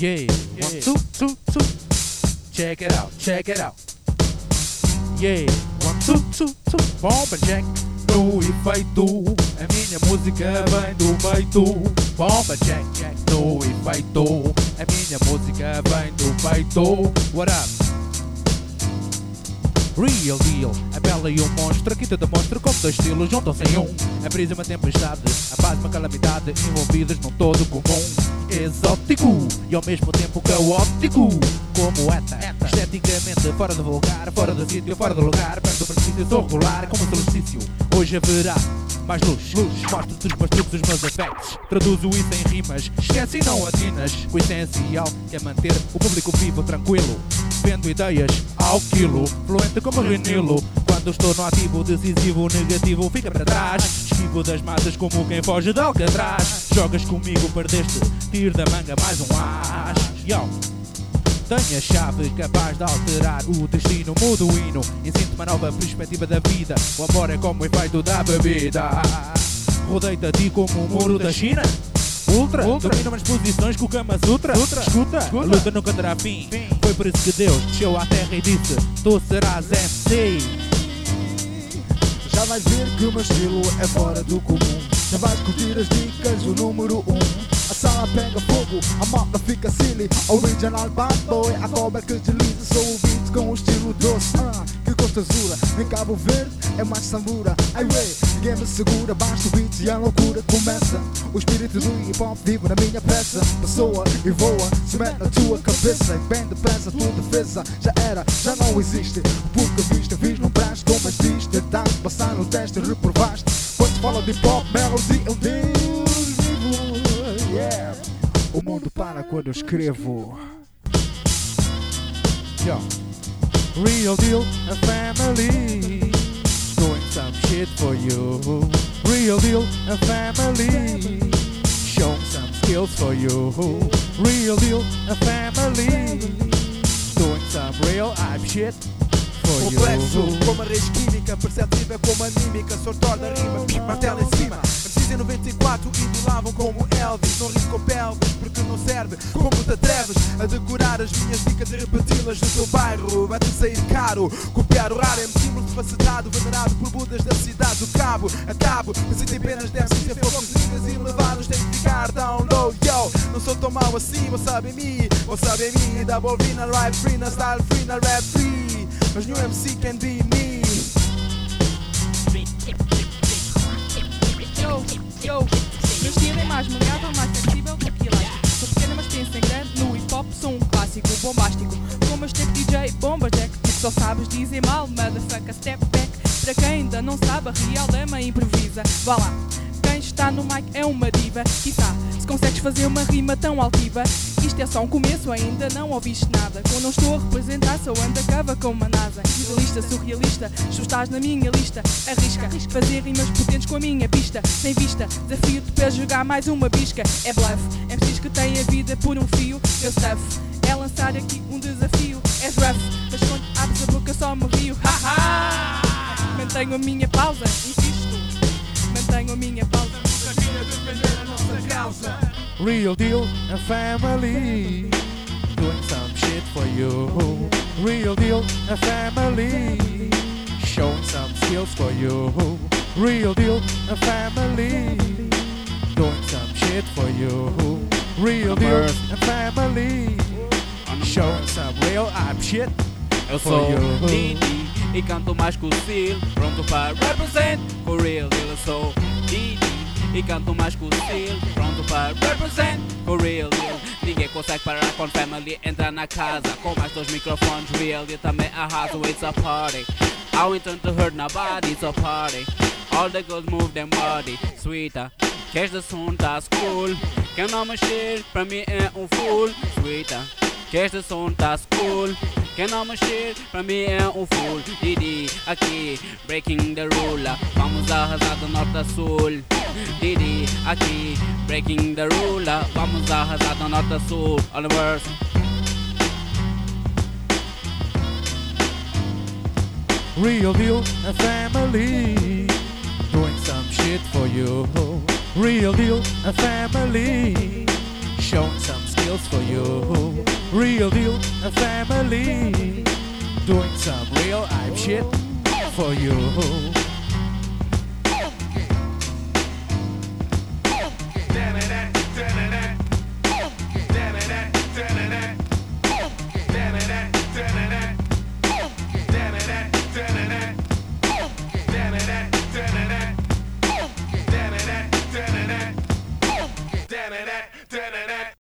Yeah, one, two, two, two. Check it out, check it out. Yeah, one, two, two, two. Bomba Jack no efeito. A minha música vem do peito. Bomba Jack, Jack no efeito. A minha música vem do peito. What up? Real deal, a bela e o monstro Aqui te demonstro como dois estilos juntam-se em um. A brisa é uma tempestade, a paz uma calamidade Envolvidas num todo comum. Exótico e ao mesmo tempo caótico. Como eta, esteticamente fora do vulgar Fora do sítio, fora do lugar Perto do precipício, sou regular como solstício. Hoje haverá mais luz, luz Mostro-te os meus os meus afetos Traduzo isso em rimas, esquece e não atinas. O essencial que é manter o público vivo, tranquilo Vendo ideias ao quilo Fluente como renilo Quando estou no ativo, decisivo, negativo Fica para trás. Esquivo das massas como quem foge de Alcatraz. Jogas comigo, perdeste Tiro da manga mais um as. Yo. Tenho a chave capaz de alterar o destino. Mudo o hino, ensino uma nova perspectiva da vida. O amor é como o efeito da bebida. Ti como o muro da China Ultra, Ultra. domina umas posições com o Kama Sutra. Sutra. Escuta, Escuta, a luta nunca terá fim. fim. Foi por isso que Deus desceu à terra e disse: Tu serás MC. Já vais ver que o meu estilo é fora do comum. Já vais curtir as dicas, o número 1. Um. A sala pega fogo, a malta fica silly. Original bad boy, a cobra que desliza. Sou o beat com o estilo doce. Uh, que gostosura, em Cabo Verde é mais sambura. Wey, ninguém me segura, basta o beat e a loucura começa. O espírito do hip hop vive na minha peça. Pessoa e voa, se mete na tua cabeça. E bem depressa, tua defesa já era, já não existe. Porque viste, vis no braço, como diz, tentaste passar no teste, reprovaste. Quando fala de hip hop, melody, eu Deus vivo. Yeah. O mundo para quando eu escrevo. Yo. Real deal, a family doing some shit for you. Real deal, a family showing some skills for you. Real deal, a family doing some real hype shit. Complexo, como a química, perceptível como anímica, sortor da rima, martelo em cima. Em 94 idolavam como Elvis. Não risco pelvis porque não serve. Como te atreves a decorar as minhas dicas e repeti-las no teu bairro? Vai-te sair caro. Copiar o raro é símbolo facetado, venerado por Budas da cidade do Cabo. A cabo, necessito apenas devem ser poucos ligas e levados. Tem que ficar down low, yo. Não sou tão mau assim, você sabe em mim, você sabe em mim. Double V na rap free, na style free, na rap free. Mas new MC can be me. Mais maleável, mais sensível do que elástico. Sou pequena, mas penso em grande. No hip hop sou um clássico bombástico. Como este DJ Bomba Jack, tu só sabes dizer mal, motherfucker, step back. Para quem ainda não sabe, a real dama improvisa. Vá lá, está no mic é uma diva. Quiçá, se consegues fazer uma rima tão altiva, isto é só um começo, ainda não ouviste nada. Quando não estou a representar, sou undercover com uma NASA. Idealista, surrealista, tu estás na minha lista. Arrisca, fazer rimas potentes com a minha pista. Sem vista, desafio-te para jogar mais uma bisca. É bluff, é preciso que tenha vida por um fio. Meu stuff é lançar aqui um desafio. És rough, mas quando abres a boca só me rio. Haha! Mantenho a minha pausa, insisto. Mantenho a minha pausa. Nunca queira defender a nossa causa. Real deal, a family doing some shit for you. Real deal, a family showing some skills for you. Real deal, a family doing some shit for you. Real deal, a family showing some real hype shit Eu for sou you. Um Didi e canto mais que o Pronto para represent for real Eu sou um Didi e canto mais que o Sil Pronto para represent for real Ninguém consegue parar quando family entra na casa. Com mais dois microfones real E também arraso, it's a party. I intend to hurt nobody, it's a party. All the girls move them body Sweeta, queres de som tá cool Quem não mexer pra mim é um fool Sweeta que este som tá cool Quem não mexer pra mim é um fool. Didi, aqui, breaking the rule. Vamos arrasar do norte a sul Didi, aqui, breaking the rule Vamos a sul All the words Real deal, a family doing some shit for you. Real deal, a family showing some skills for you. Real deal, a family. Doing some real hype shit for you.